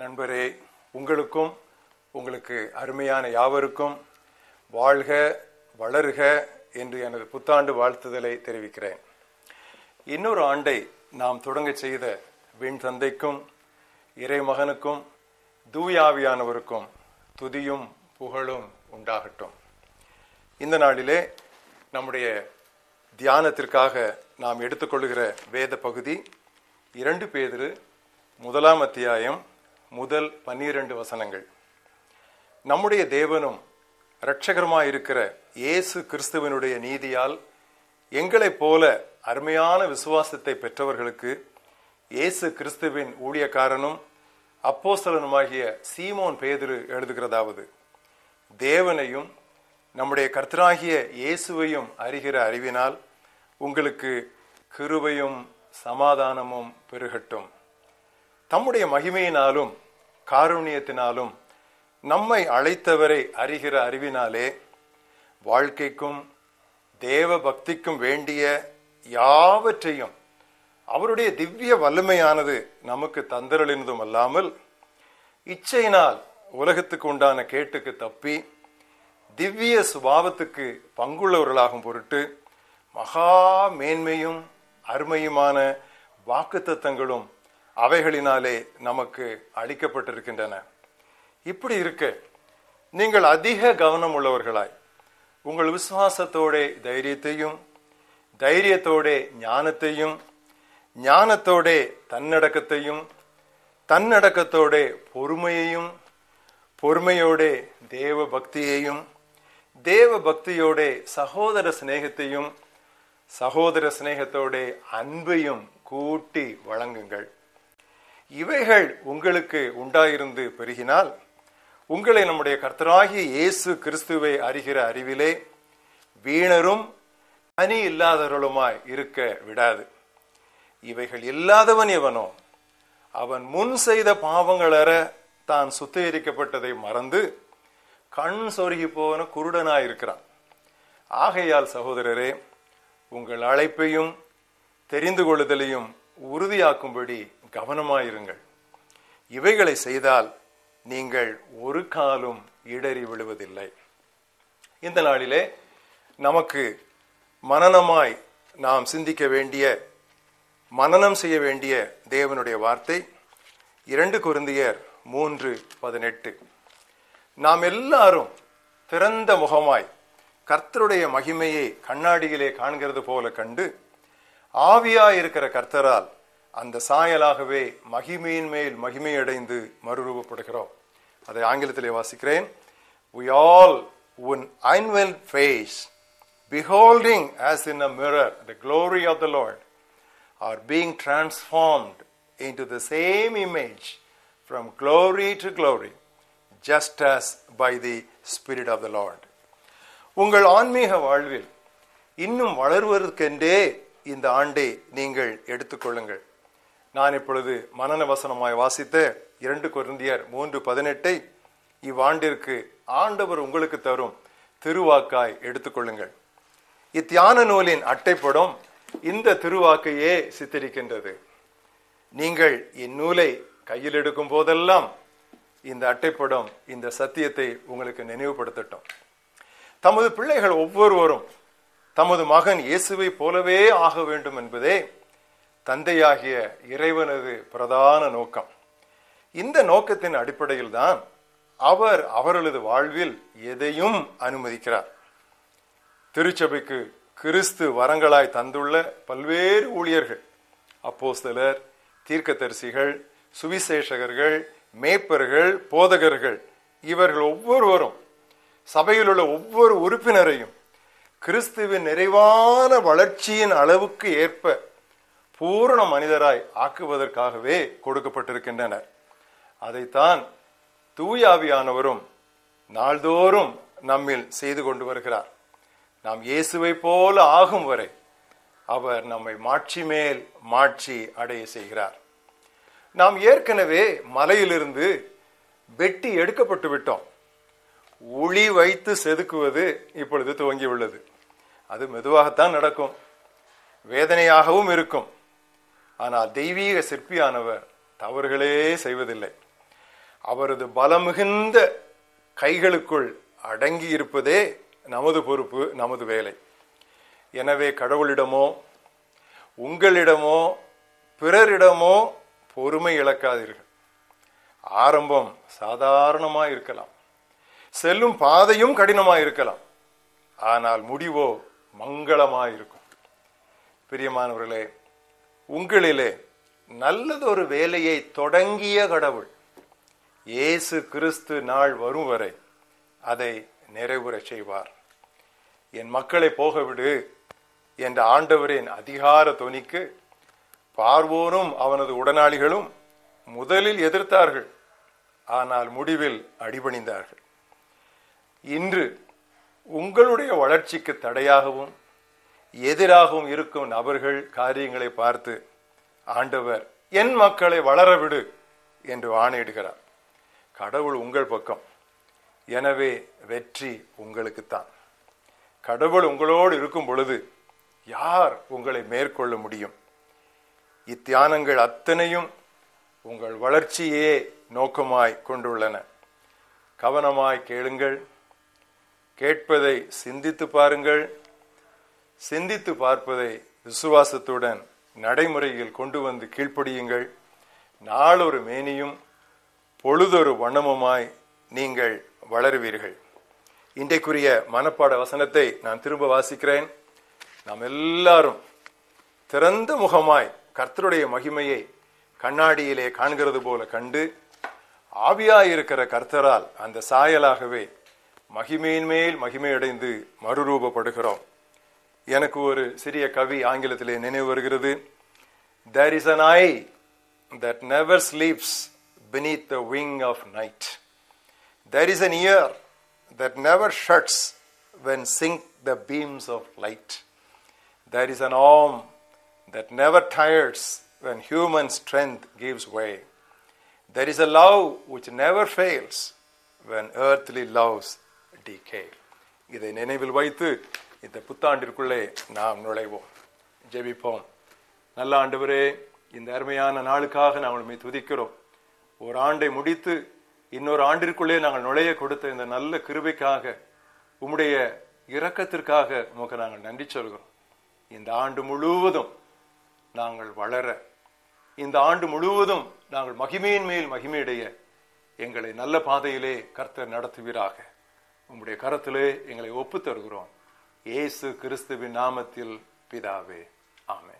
நண்பரே உங்களுக்கும் உங்களுக்கு அருமையான யாவருக்கும் வாழ்க வளருக என்று எனது புத்தாண்டு வாழ்த்துதலை தெரிவிக்கிறேன். இன்னொரு ஆண்டை நாம் தொடங்க செய்த விண் தந்தைக்கும் இறைமகனுக்கும் தூயாவியானவருக்கும் துதியும் புகழும் உண்டாகட்டும். இந்த நாளிலே நம்முடைய தியானத்திற்காக நாம் எடுத்துக்கொள்கிற வேத பகுதி இரண்டு பேதிரு முதலாம் அத்தியாயம் முதல் பன்னிரண்டு வசனங்கள். நம்முடைய தேவனும் இரட்சகருமாயிருக்கிற இயேசு கிறிஸ்துவனுடைய நீதியால் எங்களைப் போல அருமையான விசுவாசத்தை பெற்றவர்களுக்கு இயேசு கிறிஸ்துவின் ஊழியக்காரனும் அப்போஸ்தலனுமாகிய சீமோன் பேதிரு எழுதுகிறதாவது தேவனையும் நம்முடைய கர்த்தராகிய இயேசுவையும் அறிகிற அறிவினால் உங்களுக்கு கிருபையும் சமாதானமும் பெருகட்டும். தம்முடைய மகிமையினாலும் காருண்யத்தினாலும் நம்மை அழைத்தவரை அறிகிற அறிவினாலே வாழ்க்கைக்கும் தேவ பக்திக்கும் வேண்டிய யாவற்றையும் அவருடைய திவ்ய வல்லமையானது நமக்கு தந்தரளினதும் அல்லாமல் இச்சையினால் உலகத்துக்கு உண்டான கேட்டுக்கு தப்பி திவ்ய சுபாவத்துக்கு பங்குள்ளவர்களாகும் பொருட்டு மகா மேன்மையும் அருமையுமான வாக்குத்தத்தங்களும் அவைகளினாலே நமக்கு அளிக்கப்பட்டிருக்கின்றன. இப்படி இருக்கு நீங்கள் அதிக கவனம் உள்ளவர்களாய் உங்கள் விசுவாசத்தோட தைரியத்தையும் தைரியத்தோட ஞானத்தையும் ஞானத்தோட தன்னடக்கத்தையும் தன்னடக்கத்தோட பொறுமையையும் பொறுமையோட தேவ பக்தியையும் தேவ பக்தியோட சகோதர சிநேகத்தையும் சகோதர சிநேகத்தோட அன்பையும் கூட்டி வழங்குங்கள். இவைகள் உங்களுக்கு உண்டாயிருந்து பெருகினால் உங்களை நம்முடைய கர்த்தராகிய இயேசு கிறிஸ்துவை அறிகிற அறிவிலே வீணரும் அணி இல்லாதவர்களுமாய் இருக்க விடாது. இவைகள் இல்லாதவன் எவனோ அவன் முன் செய்த பாவங்களற தான் சுத்திகரிக்கப்பட்டதை மறந்து கண் சொருகி போன குருடனாய் இருக்கிறான். ஆகையால் சகோதரரே உங்கள் அழைப்பையும் தெரிந்து கொள்ளுதலையும் உறுதியாக்கும்படி கவனமாயிருங்கள். இவைகளை செய்தால் நீங்கள் ஒரு காலும் இடறி விழுவதில்லை. இந்த நாளிலே நமக்கு மனநமாய் நாம் சிந்திக்க வேண்டிய மனனம் செய்ய வேண்டிய தேவனுடைய வார்த்தை இரண்டு குருந்தியர் மூன்று பதினெட்டு. நாம் எல்லாரும் திறந்த முகமாய் கர்த்தருடைய மகிமையை கண்ணாடியிலே காண்கிறது போல கண்டு ஆவியாயிருக்கிற கர்த்தரால் அந்த சாயலாகவே மகிமையின் மேல் மகிமையடைந்து மறுரூபப்படுகிறோம் அதை ஆங்கிலத்திலே வாசிக்கிறேன் we all one unveiled face beholding as in a mirror the glory of the lord are being transformed into the same image from glory to glory just as by the spirit of the lord உங்கள் ஆன்மீக வாழ்வில் இன்னும் வளர்வதற்கென்றே இந்த ஆண்டை நீங்கள் எடுத்துக்கொள்ளுங்கள் நான் இப்பொழுது மனன வசனமாய் வாசித்த இரண்டு குருந்தியர் மூன்று பதினெட்டை இவ்வாண்டிற்கு ஆண்டவர் உங்களுக்கு தரும் திருவாக்காய் எடுத்துக்கொள்ளுங்கள். இத்தியான நூலின் அட்டைப்படம் இந்த திருவாக்கையே சித்தரிக்கின்றது. நீங்கள் இந்நூலை கையில் எடுக்கும் போதெல்லாம் இந்த அட்டைப்படம் இந்த சத்தியத்தை உங்களுக்கு நினைவுபடுத்தட்டும். தமது பிள்ளைகள் ஒவ்வொருவரும் தமது மகன் இயேசுவை போலவே ஆக வேண்டும் என்பதே தந்தையாகிய இறைவனது பிரதான நோக்கம். இந்த நோக்கத்தின் அடிப்படையில் தான் அவர் அவர்களது வாழ்வில் எதையும் அனுமதிக்கிறார். திருச்சபைக்கு கிறிஸ்து வரங்களாய் தந்துள்ள பல்வேறு ஊழியர்கள் அப்போஸ்தலர் தீர்க்கதரிசிகள் சுவிசேஷகர்கள் மேய்ப்பர்கள் போதகர்கள் இவர்கள் ஒவ்வொருவரும் சபையில் உள்ள ஒவ்வொரு உறுப்பினரையும் கிறிஸ்துவின் நிறைவான வளர்ச்சியின் அளவுக்கு ஏற்ப பூரண மனிதராய் ஆக்குவதற்காகவே கொடுக்கப்பட்டிருக்கின்றனர். அதைத்தான் தூயாவியானவரும் நாள்தோறும் நம்மில் செய்து கொண்டு வருகிறார். நாம் இயேசுவை போல ஆகும் வரை அவர் நம்மை மாட்சி மேல் மாட்சி அடைய செய்கிறார். நாம் ஏற்கனவே மலையிலிருந்து வெட்டி எடுக்கப்பட்டு விட்டோம். உளி வைத்து செதுக்குவது இப்பொழுது துவங்கி உள்ளது அது மெதுவாகத்தான் நடக்கும். வேதனையாகவும் இருக்கும். ஆனால் தெய்வீக சிற்பியானவர் தவறுகளே செய்வதில்லை. அவரது பலமிகுந்த கைகளுக்குள் அடங்கி இருப்பதே நமது பொறுப்பு நமது வேலை. எனவே கடவுளிடமோ உங்களிடமோ பிறரிடமோ பொறுமை இழக்காதீர்கள். ஆரம்பம் சாதாரணமாக இருக்கலாம். செல்லும் பாதையும் கடினமாக இருக்கலாம். ஆனால் முடிவோ மங்களமாக இருக்கும். பிரியமானவர்களே உங்களிலே நல்லதொரு வேலையை தொடங்கிய கடவுள் இயேசு கிறிஸ்து நாள் வரும் வரை அதை நிறைவுற செய்வார். என் மக்களை போகவிடு என்ற ஆண்டவரின் அதிகார துணிக்கு பார்வோனும் அவனது உடனாளிகளும் முதலில் எதிர்த்தார்கள் ஆனால் முடிவில் அடிபணிந்தார்கள். இன்று உங்களுடைய வளர்ச்சிக்கு தடையாகவும் எதிராகவும் இருக்கும் நபர்கள் காரியங்களை பார்த்து ஆண்டவர் என் மக்களை வளரவிடு என்று ஆணையிடுகிறார். கடவுள் உங்கள் பக்கம். எனவே வெற்றி உங்களுக்குத்தான். கடவுள் உங்களோடு இருக்கும் பொழுது யார் உங்களை மேற்கொள்ள முடியும்? இத்தியானங்கள் அத்தனையும் உங்கள் வளர்ச்சியே நோக்கமாய் கொண்டுள்ளன. கவனமாய் கேளுங்கள். கேட்பதை சிந்தித்து பாருங்கள். சிந்தித்து பார்ப்பதை விசுவாசத்துடன் நடைமுறையில் கொண்டு வந்து கீழ்ப்படியுங்கள். நாளொரு மேனியும் பொழுதொரு வண்ணமுமாய் நீங்கள் வளருவீர்கள். இன்றைக்குரிய மனப்பாட வசனத்தை நான் திரும்ப வாசிக்கிறேன். நாம் எல்லாரும் திறந்த முகமாய் கர்த்தருடைய மகிமையை கண்ணாடியிலே காண்கிறது போல கண்டு ஆவியாயிருக்கிற கர்த்தரால் அந்த சாயலாகவே மகிமையின் மேல் மகிமையடைந்து மறுரூபப்படுகிறோம். எனக்கு ஒரு சிறிய கவி ஆங்கிலத்திலே நினைவு வருகிறது there is an eye that never sleeps beneath the wing of night. There is an ear that never shuts when sink the beams of light. There is an arm that never tires when human strength gives way. There is a love which never fails when earthly loves decay. இதை நினைவில் வைத்து இந்த புத்தாண்டிற்குள்ளே நாம் நுழைவோம். ஜெபிப்போம். நல்ல ஆண்டவரே இந்த அருமையான நாளுக்காக நாங்கள் உண்மை துதிக்கிறோம். ஒரு ஆண்டை முடித்து இன்னொரு ஆண்டிற்குள்ளே நாங்கள் நுழைய கொடுத்த இந்த நல்ல கிருபைக்காக உம்முடைய இரக்கத்திற்காக உமக்கு நாங்கள் நன்றி சொல்கிறோம். இந்த ஆண்டு முழுவதும் நாங்கள் வளர இந்த ஆண்டு முழுவதும் நாங்கள் மகிமையின் மேல் மகிமையடைய எங்களை நல்ல பாதையிலே கர்த்தர் நடத்துவீராக. உங்களுடைய கரத்திலே எங்களை ஒப்பு தருகிறோம் இயேசு கிறிஸ்துவின் நாமத்தில் பிதாவே. ஆமே